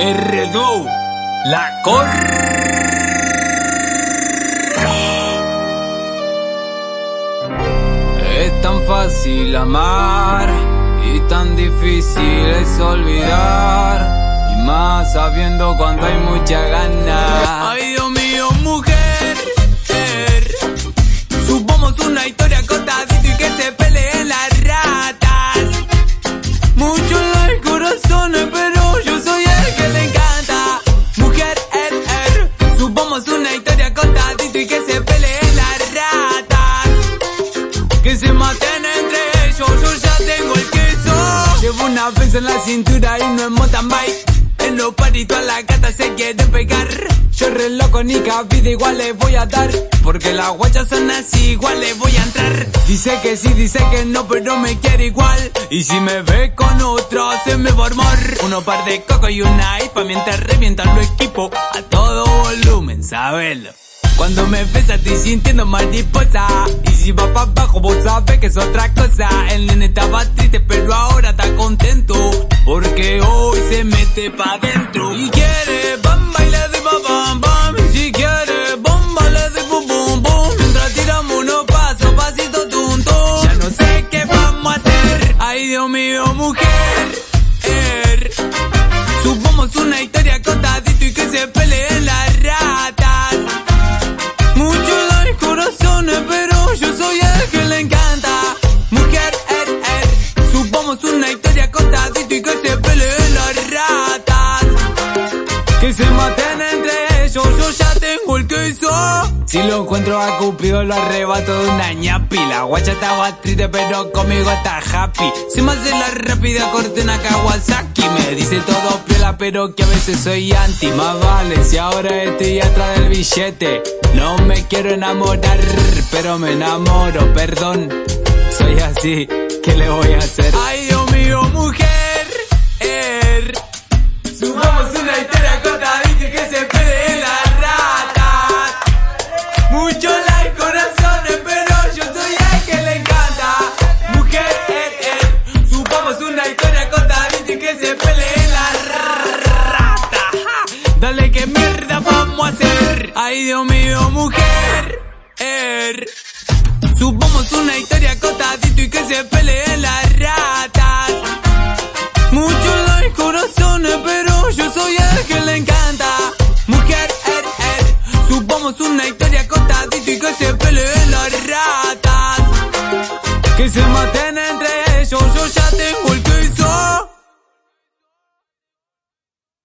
R2, la cor. Es tan fácil amar y tan difícil es olvidar. Y más sabiendo cuando hay mucha gana. Llevo una vez en la cintura y no en mountain bike. En los paritos a la gata se quieren pegar. Yo re loco ni cabida igual le voy a dar. Porque las guachas son así, igual le voy a entrar. Dice que sí, dice que no, pero me quiere igual. Y si me ve con otro, se me va a armar. Uno par de coco y una IPA mientras revientan los equipo a todo volumen, sabelo. Cuando me ves estoy sintiendo mariposa Y si va para abajo vos sabes que es otra cosa El nene estaba triste pero ahora pa' dentro Si lo encuentro a Cupido lo arrebato de una ñapi. La guacha estaba triste pero conmigo está happy. Se me hace la rápida corte una Kawasaki. Me dice todo piola pero que a veces soy anti. Más vale si ahora estoy atrás del billete. No me quiero enamorar pero me enamoro, perdón Soy así, ¿qué le voy a hacer? Ay Dios mío mujer er. mucho like, corazones, pero yo soy el que le encanta. Mujer, eh, eh. supamos una historia con y que se pelee la rata. Dale que mierda vamos a hacer. Ay, Dios mío, mujer, er. Supamos una historia con Tadito y que se pelee la rata. Mucho like, corazones, pero Supamos una historia contadita y que se peleen las ratas. Que se maten entre ellos, yo ya tengo